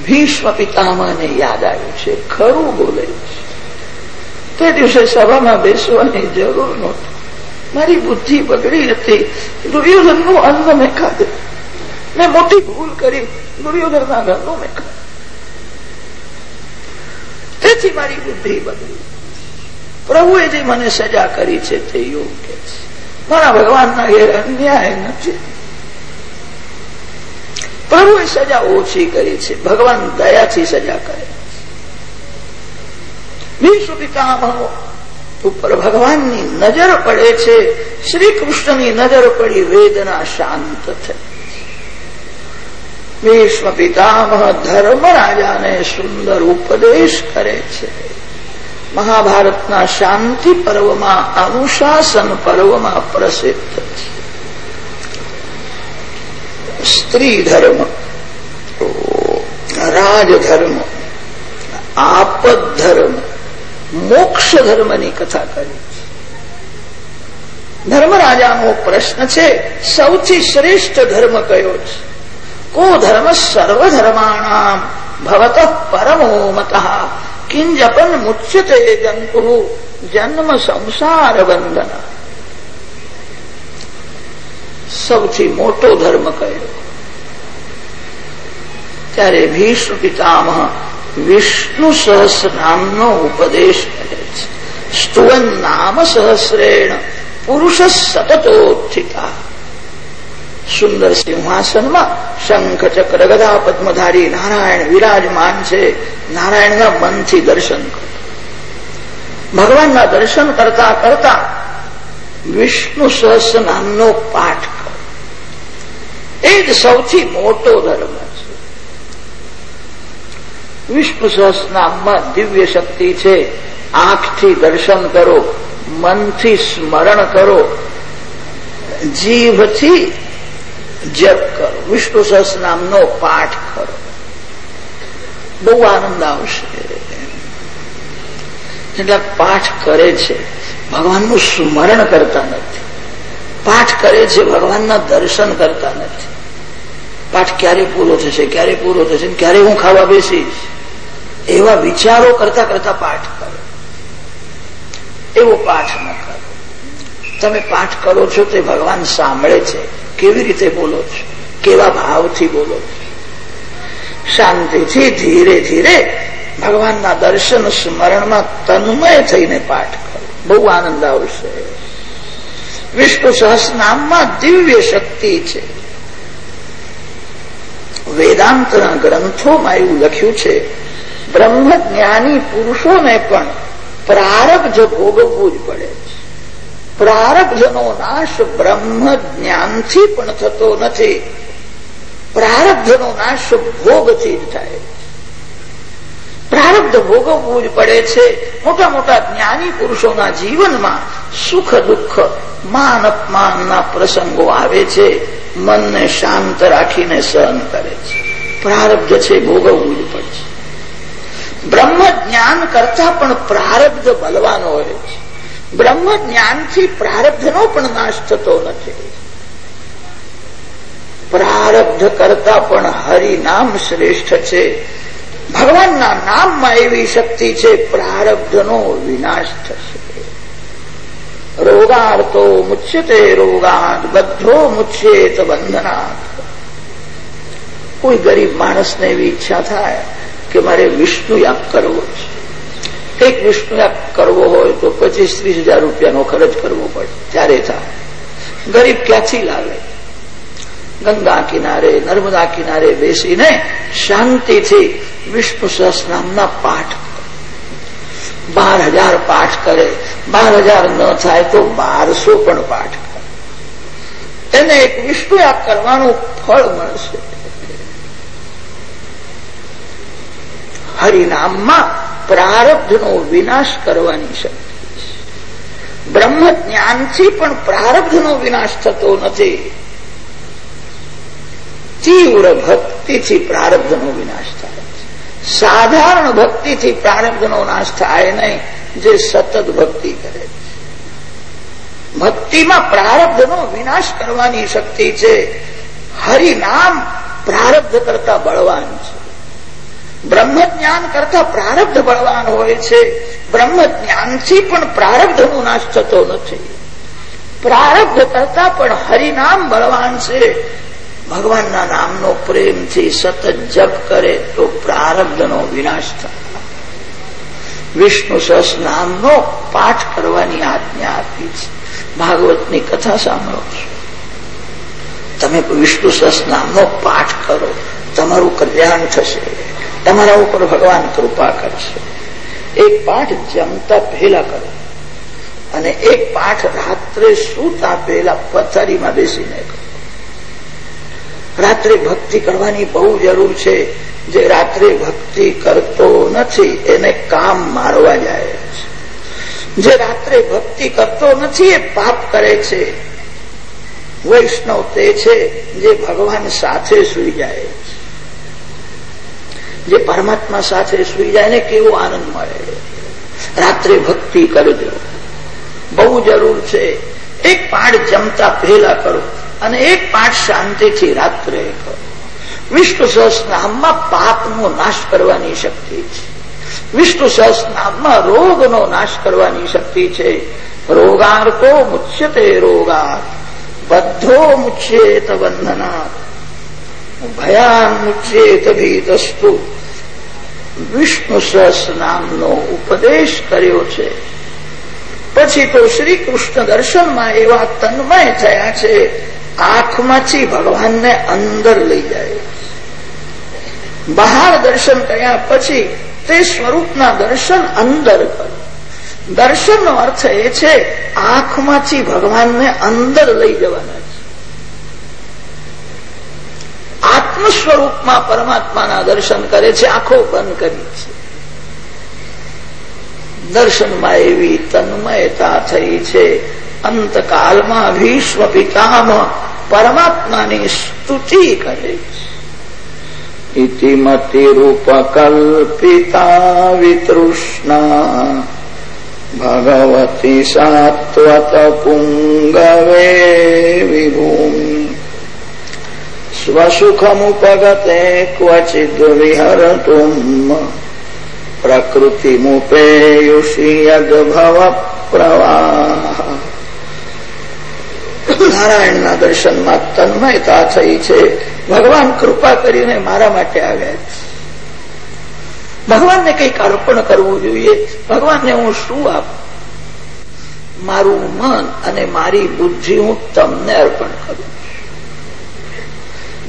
ભીષ્મ પિતામાને યાદ આવ્યું છે. ખરું બોલે તે દિવસે સભામાં બેસવાની જરૂર નહોતી. મારી બુદ્ધિ બગડી હતી. દુર્યોધનનું અન્ન મેં ખાધું. મેં મોટી ભૂલ કરી દુર્યોધનના ઘરનું મેં ખાધું. તેથી મારી બુદ્ધિ બગડી. પ્રભુએ જે મને સજા કરી છે તે યોગ્ય છે. મારા ભગવાનના ઘેર અન્યાય નથી. પ્રભુએ સજા ઓછી કરી છે. ભગવાન દયાથી સજા કરે. વિશ્વ પિતામહ ઉપર ભગવાનની નજર પડે છે. શ્રી કૃષ્ણની નજર પડી, વેદના શાંત થઈ. ભીષ્મ પિતામહ ધર્મરાજાને સુંદર ઉપદેશ કરે છે. મહાભારતના શાંતિ પર્વમાં અનુશાસન પર્વમાં પ્રસિદ્ધ છે. સ્ત્રી ધર્મ રાજધર્મ. આપદ ધર્મ મોક્ષ ધર્મની કથા કરી ધર્મરાજાનો પ્રશ્ન છે, સૌથી શ્રેષ્ઠ ધર્મ કયો છે? કો ધર્મ સર્વધર્માણામ ભવત પરમો મત. કિંજપન મુચ્યતે જંતુ, જન્મ સંસાર બંધન સૌથી મોટો ધર્મ કયો? ત્યારે ભીષ્મ પિતામહ વિષ્ણુ સહસ્ર નામનો ઉપદેશ કરે છે. સ્તુવન નામ સહસ્રેણ, પુરુષ સતતોત્થિતા સુંદર સિંહાસનમાં શંખ ચક્ર ગદા પદ્મધારી નારાયણ વિરાજમાન છે. નારાયણના મનથી દર્શન કરો. ભગવાનના દર્શન કરતા કરતા વિષ્ણુ સહસ્ર નામનો પાઠ કરો. એ જ સૌથી મોટો ધર્મ વિષ્ણુ સહસ્ર દિવ્ય શક્તિ છે. આંખથી દર્શન કરો, મનથી સ્મરણ કરો, જીભથી જપ કરો વિષ્ણુ સહસ પાઠ કરો. બહુ આનંદ આવશે. એટલે પાઠ કરે છે, ભગવાનનું સ્મરણ કરતા નથી. પાઠ કરે છે, ભગવાનના દર્શન કરતા નથી. પાઠ ક્યારે પૂરો થશે, ક્યારે પૂરો થશે ક્યારે હું ખાવા બેસીશ? એવા વિચારો કરતા કરતા પાઠ કરો. એવો પાઠ ન કરો. તમે પાઠ કરો છો તે ભગવાન સાંભળે છે. કેવી રીતે બોલો છો? કેવા ભાવથી બોલો છો? શાંતિથી ધીરે ધીરે ભગવાનના દર્શન સ્મરણમાં તન્મય થઈને પાઠ કરો. બહુ આનંદ આવશે. વિષ્ણુ સહસ્રનામમાં દિવ્ય શક્તિ છે. વેદાંતના ગ્રંથોમાં એવું લખ્યું છે બ્રહ્મ જ્ઞાની પુરુષોને પણ પ્રારબ્ધ ભોગવવું જ પડે છે. પ્રારબ્ધનો નાશ બ્રહ્મ પણ થતો નથી. પ્રારબ્ધનો નાશ ભોગથી જ થાય પ્રારબ્ધ ભોગવવું જ પડે છે મોટા મોટા જ્ઞાની પુરુષોના જીવનમાં સુખ દુઃખ, માન અપમાનના પ્રસંગો આવે છે, મનને શાંત રાખીને સહન કરે છે. પ્રારબ્ધ છે ભોગવવું જ પડશે બ્રહ્મ જ્ઞાન કરતા પણ પ્રારબ્ધ બલવાનો હોય છે. બ્રહ્મ જ્ઞાનથી પ્રારબ્ધનો પણ નાશ થતો નથી. પ્રારબ્ધ કરતા પણ હરિનામ શ્રેષ્ઠ છે. ભગવાનના નામમાં એવી શક્તિ છે, પ્રારબ્ધનો વિનાશ થશે. રોગાર્તો મુચ્યતે રોગાત બધો મુચ્યેત બંધનાથ કોઈ ગરીબ માણસને એવી ઈચ્છા થાય કે મારે વિષ્ણુ યાગ કરવો છે. એક વિષ્ણુ યાગ કરવો હોય તો પચીસ ત્રીસ હજાર રૂપિયાનો ખર્ચ કરવો પડે. ત્યારે થાય. ગરીબ ક્યાંથી લાવે? ગંગા કિનારે, નર્મદા કિનારે બેસીને શાંતિથી વિષ્ણુ સહસ્નામના પાઠ બાર હજાર પાઠ કરે. બાર હજાર ન થાય તો બારસો પણ પાઠ કરે. એને એક વિષ્ણુ યાગ કરવાનું ફળ મળશે. હરિનામમાં પ્રારબ્ધનો વિનાશ કરવાની શક્તિ. બ્રહ્મ જ્ઞાનથી પણ પ્રારબ્ધનો વિનાશ થતો નથી. તીવ્ર ભક્તિથી પ્રારબ્ધનો વિનાશ થાય સાધારણ ભક્તિથી પ્રારબ્ધનો નાશ થાય નહીં, જે સતત ભક્તિ કરે છે. ભક્તિમાં પ્રારબ્ધનો વિનાશ કરવાની શક્તિ છે. હરિનામ પ્રારબ્ધ કરતા બળવાન છે. બ્રહ્મ જ્ઞાન કરતા પ્રારબ્ધ બળવાન હોય છે. બ્રહ્મ જ્ઞાનથી પણ પ્રારબ્ધનો નાશ થતો નથી. પ્રારબ્ધ કરતા પણ હરિનામ બળવાન છે. ભગવાનના નામનો પ્રેમથી સતત જપ કરે તો પ્રારબ્ધનો વિનાશ થાય. વિષ્ણુ સહસ નામનો પાઠ કરવાની આજ્ઞા આપી છે. ભાગવતની કથા સાંભળો છો. તમે વિષ્ણુ સહસ નામનો પાઠ કરો. તમારું કલ્યાણ થશે. તમારા ઉપર ભગવાન કૃપા કરશે. એક પાઠ જમતા પહેલા કરો. અને એક પાઠ રાત્રે સૂતા પહેલા પથારીમાં બેસીને કરો. રાત્રે ભક્તિ કરવાની બહુ જરૂર છે. જે રાત્રે ભક્તિ કરતો નથી, એને કામ મારવા જાય છે. જે રાત્રે ભક્તિ કરતો નથી, એ પાપ કરે છે. વૈષ્ણવ તે છે જે ભગવાન સાથે સુઈ જાય જે પરમાત્મા સાથે સુઈ જાય ને કેવો આનંદ મળે. રાત્રે ભક્તિ કરજો. બહુ જરૂર છે. એક પાઠ જમતા પહેલા કરો અને એક પાઠ શાંતિથી રાત્રે કરો. વિષ્ણુ સહસ્નામમાં પાપનો નાશ કરવાની શક્તિ છે. વિષ્ણુ સહસ્નામમાં રોગનો નાશ કરવાની શક્તિ છે. રોગાર્થો મુચ્યતે રોગા બધો મુચ્યેત બંધના ભયાન મુચ્યેત ભીતસ્તુ. વિષ્ણુ સહસ્નામનો ઉપદેશ કર્યો છે. પછી તો શ્રી દર્શનમાં એવા તન્મય થયા છે, આંખમાંથી ભગવાનને અંદર લઈ જાય. બહાર દર્શન કર્યા પછી તે સ્વરૂપના દર્શન અંદર કરો. દર્શનનો અર્થ એ છે, આંખમાંથી ભગવાનને અંદર લઈ જવાના છે આત્મ સ્વરૂપમાં પરમાત્માના દર્શન કરે છે, આંખો બંધ કરી છે. દર્શનમાં એવી તન્મયતા થઈ છે, અંતકાલમાં ભીષ્મ પિતામ પરમાત્માની સ્તુતિ કરે ઇતિમતિરૂપકલ્પિતા વિતૃષ્ણા. ભગવતી સાત્વત પુંગવે વિભૂમિ. ક્વચિદ વિહરતુમ પ્રકૃતિમુપેયુષી પ્રવાહ નારાયણના દર્શનમાં તન્મયતા થઈ છે. ભગવાન કૃપા કરીને મારા માટે આવ્યા છે. ભગવાનને કંઈક અર્પણ કરવું જોઈએ. ભગવાનને હું શું આપું? મારું મન અને મારી બુદ્ધિ હું તમને અર્પણ કરું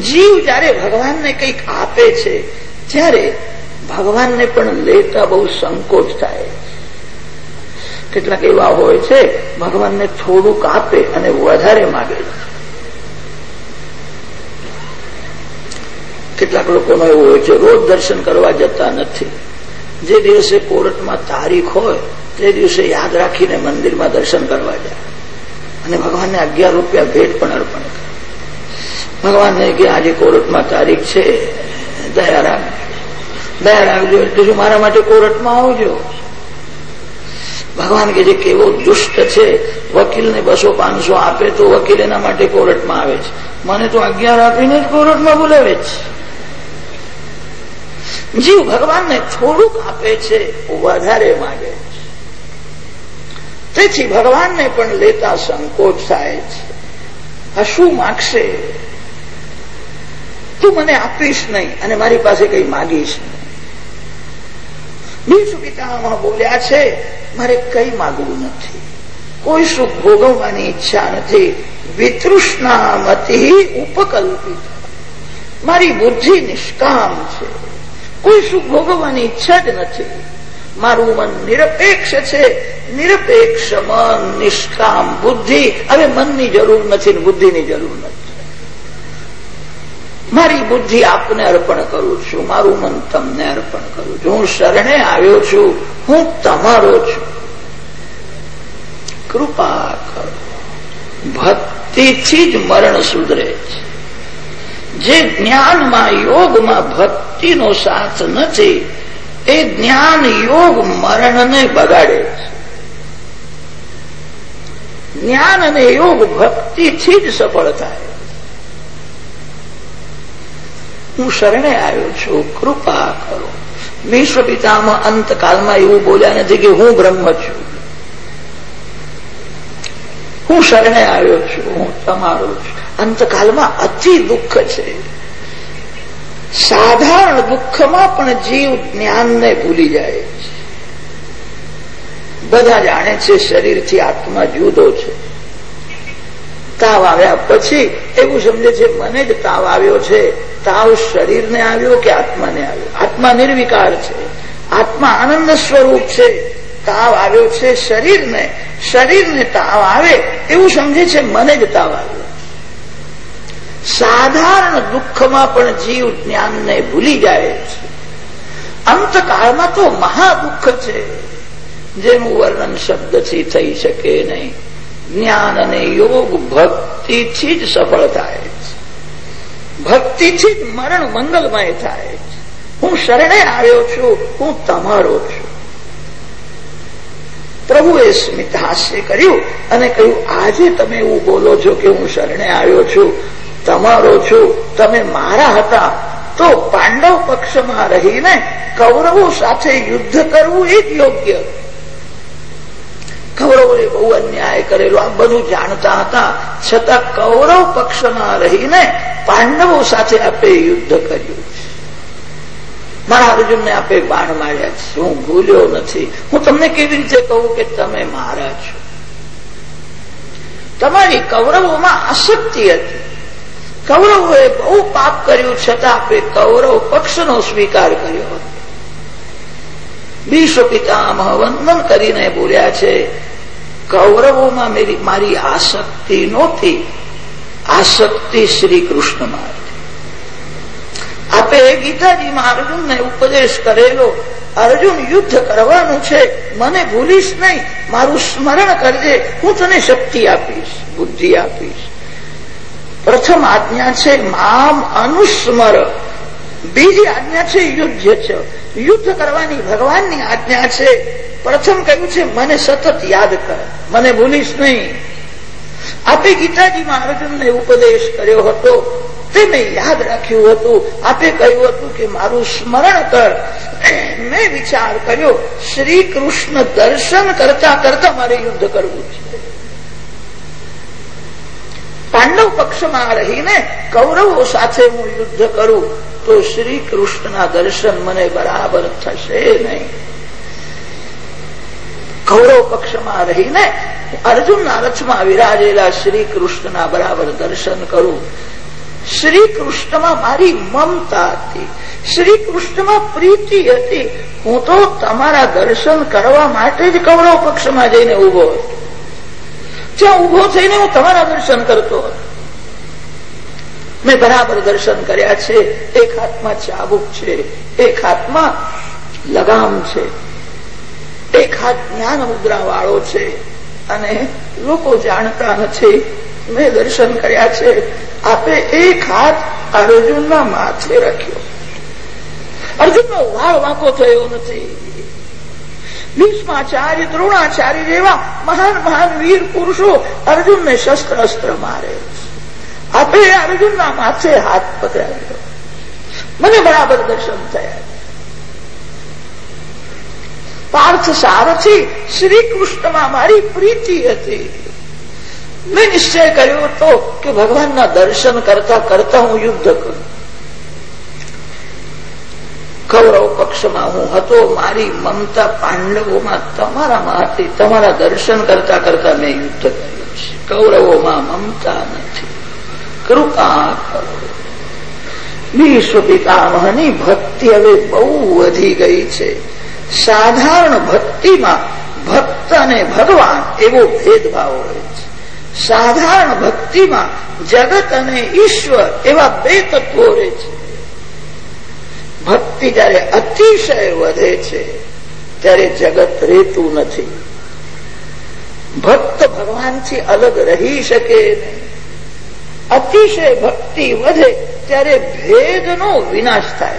જીવ જયારે ભગવાનને કંઈક આપે છે ત્યારે ભગવાનને પણ લેતા બહુ સંકોચ થાય. કેટલાક એવા હોય છે, ભગવાનને થોડુંક આપે અને વધારે માગે. કેટલાક લોકોનો એવું હોય છે, રોજ દર્શન કરવા જતા નથી. જે દિવસે કોર્ટમાં તારીખ હોય, તે દિવસે યાદ રાખીને મંદિરમાં દર્શન કરવા જાય. અને ભગવાનને અગિયાર રૂપિયા ભેટ પણ અર્પણ કરે. ભગવાનને કે આજે કોર્ટમાં તારીખ છે. દયારામ રાખજો. દયા એટલે શું મારા માટે કોર્ટમાં આવજો? ભગવાન કે જે કેવો દુષ્ટ છે. વકીલને બસો પાંચસો આપે તો વકીલ એના માટે કોર્ટમાં આવે છે. મને તો અગિયાર આપીને જ કોર્ટમાં બોલાવે છે. જીવ ભગવાનને થોડુંક આપે છે વધારે માગે છે. તેથી ભગવાનને પણ લેતા સંકોચ થાય છે. શું માગશે? તું મને આપીશ નહીં અને મારી પાસે કઈ માગીશ નહીં. બોલ્યા છે, મારે કઈ માગવું નથી. કોઈ સુખ ભોગવવાની ઈચ્છા નથી. વિતૃષ્ણામતિ ઉપકલ્પિત. મારી બુદ્ધિ નિષ્કામ છે. કોઈ સુખ ભોગવવાની ઈચ્છા જ નથી. મારું મન નિરપેક્ષ છે. નિરપેક્ષ મન નિષ્કામ બુદ્ધિ. હવે મનની જરૂર નથી બુદ્ધિની જરૂર નથી. મારી બુદ્ધિ આપને અર્પણ કરું છું, મારું મન તમને અર્પણ કરું છું. હું શરણે આવ્યો છું, હું તમારો છું. કૃપા કરો. ભક્તિથી જ મરણ સુધરે છે. જે જ્ઞાનમાં યોગમાં ભક્તિનો સાથ નથી, એ જ્ઞાન યોગ મરણને બગાડે છે. જ્ઞાન અને યોગ ભક્તિથી જ સફળ થાય. હું શરણે આવ્યો છું, કૃપા કરો. વિશ્વ પિતામાં અંતકાલમાં એવું બોલ્યા નથી કે હું બ્રહ્મ છું. હું શરણે આવ્યો છું, હું તમારો છું. અંતકાલમાં અતિ દુઃખ છે. સાધારણ દુઃખમાં પણ જીવ જ્ઞાનને ભૂલી જાય છે. બધા જાણે છે શરીરથી આત્મા જુદો છે. તાવ આવ્યા પછી એવું સમજે છે, મને જ તાવ આવ્યો છે. તાવ શરીરને આવ્યો કે આત્માને આવ્યો? આત્મા નિર્વિકાર છે. આત્મા આનંદ સ્વરૂપ છે. તાવ આવ્યો છે શરીરને. શરીરને તાવ આવે એવું સમજે છે મને જ તાવ આવ્યો. સાધારણ દુઃખમાં પણ જીવ જ્ઞાનને ભૂલી જાય છે. અંતકાળમાં તો મહાદુઃખ છે. જેનું વર્ણન શબ્દથી થઈ શકે નહીં. જ્ઞાન અને યોગ ભક્તિથી જ સફળ થાય. ભક્તિથી મરણ મંગલમય થાય. હું શરણે આવ્યો છું, હું તમારો છું. પ્રભુએ સ્મિત હાસ્ય કર્યું અને કહ્યું, આજે તમે એવું બોલો છો કે હું શરણે આવ્યો છું, તમારો છું, તમે મારા હતા. તો પાંડવ પક્ષમાં રહીને કૌરવો સાથે યુદ્ધ કરવું એ જ યોગ્ય. કૌરવોએ બહુ અન્યાય કરેલો. આ બધું જાણતા હતા. છતાં કૌરવ પક્ષમાં રહીને પાંડવો સાથે આપે યુદ્ધ કર્યું. મારા અર્જુનને આપે બાણ માર્યા છે. હું ભૂલ્યો નથી. હું તમને કેવી રીતે કહું કે તમે મારા છો? તમારી કૌરવોમાં અશક્તિ હતી. કૌરવોએ બહુ પાપ કર્યું, છતાં આપે કૌરવ પક્ષનો સ્વીકાર કર્યો. હતો વિશ્વ પિતામહ વંદન કરીને બોલ્યા છે કૌરવોમાં મારી આસક્તિ નહોતી. આસક્તિ શ્રી કૃષ્ણમાં આપે ગીતાજીમાં અર્જુનને ઉપદેશ કરેલો, અર્જુન, યુદ્ધ કરવાનું છે. મને ભૂલીશ નહીં. મારું સ્મરણ કરજે. હું તને શક્તિ આપીશ, બુદ્ધિ આપીશ. પ્રથમ આજ્ઞા છે, મામ અનુસ્મર. બીજી આજ્ઞા છે, યુદ્ધ છે. યુદ્ધ કરવાની ભગવાનની આજ્ઞા છે પ્રથમ કહ્યું છે, મને સતત યાદ કર, મને ભૂલીશ નહીં. આપે ગીતાજીમાં અર્જુનને ઉપદેશ કર્યો હતો તેને યાદ રાખ્યું હતું. આપે કહ્યું હતું કે, મારું સ્મરણ કર. મેં વિચાર કર્યો, શ્રી કૃષ્ણ દર્શન કરતા કરતા મારે યુદ્ધ કરવું છે. પાંડવ પક્ષમાં રહીને કૌરવો સાથે હું યુદ્ધ કરું, તો શ્રી કૃષ્ણના દર્શન મને બરાબર થશે નહીં. કૌરવ પક્ષમાં રહીને અર્જુનના રથમાં વિરાજેલા શ્રી કૃષ્ણના બરાબર દર્શન કરું. શ્રી કૃષ્ણમાં મારી મમતા હતી. શ્રી કૃષ્ણમાં પ્રીતિ હતી. હું તો તમારા દર્શન કરવા માટે જ કૌરવ પક્ષમાં જઈને ઊભો હતો. જ્યાં ઊભો થઈને હું તમારા દર્શન કરતો હતો. મેં બરાબર દર્શન કર્યા છે. એક હાથમાં ચાબુક છે. એક હાથમાં લગામ છે. હાથ જ્ઞાન મુદ્રા વાળો છે. અને લોકો જાણતા નથી. મેં દર્શન કર્યા છે. આપે એક હાથ અર્જુનના માથે રાખ્યો. અર્જુનનો વાળ વાંકો થયો નથી. ભીષ્માચાર્ય, દ્રોણાચાર્ય જેવા મહાન મહાન વીર પુરુષો અર્જુનને શસ્ત્ર અસ્ત્ર મારે. આપે અર્જુનના માથે હાથ પકડાવ્યો. મને બરાબર દર્શન થયા. પાર્થ સારથી શ્રી કૃષ્ણમાં મારી પ્રીતિ હતી. મેં નિશ્ચય કર્યો હતો કે ભગવાનના દર્શન કરતા કરતા હું યુદ્ધ કરું. કૌરવ પક્ષમાં હું હતો, મારી મમતા પાંડવોમાં તમારામાં હતી તમારા દર્શન કરતા કરતા મેં યુદ્ધ કર્યું છે. કૌરવોમાં મમતા નથી. કૃપા કરો. વિશ્વ પિતામહની ભક્તિ હવે બહુ વધી ગઈ છે. સાધારણ ભક્તિમાં ભક્ત અને ભગવાન એવો ભેદભાવ હોય છે. સાધારણ ભક્તિમાં જગત અને ઈશ્વર એવા બે તત્વો રહે છે. ભક્તિ જયારે અતિશય વધે છે, ત્યારે જગત રહેતું નથી. ભક્ત ભગવાનથી અલગ રહી શકે અતિશય ભક્તિ વધે, ત્યારે ભેદનો વિનાશ થાય.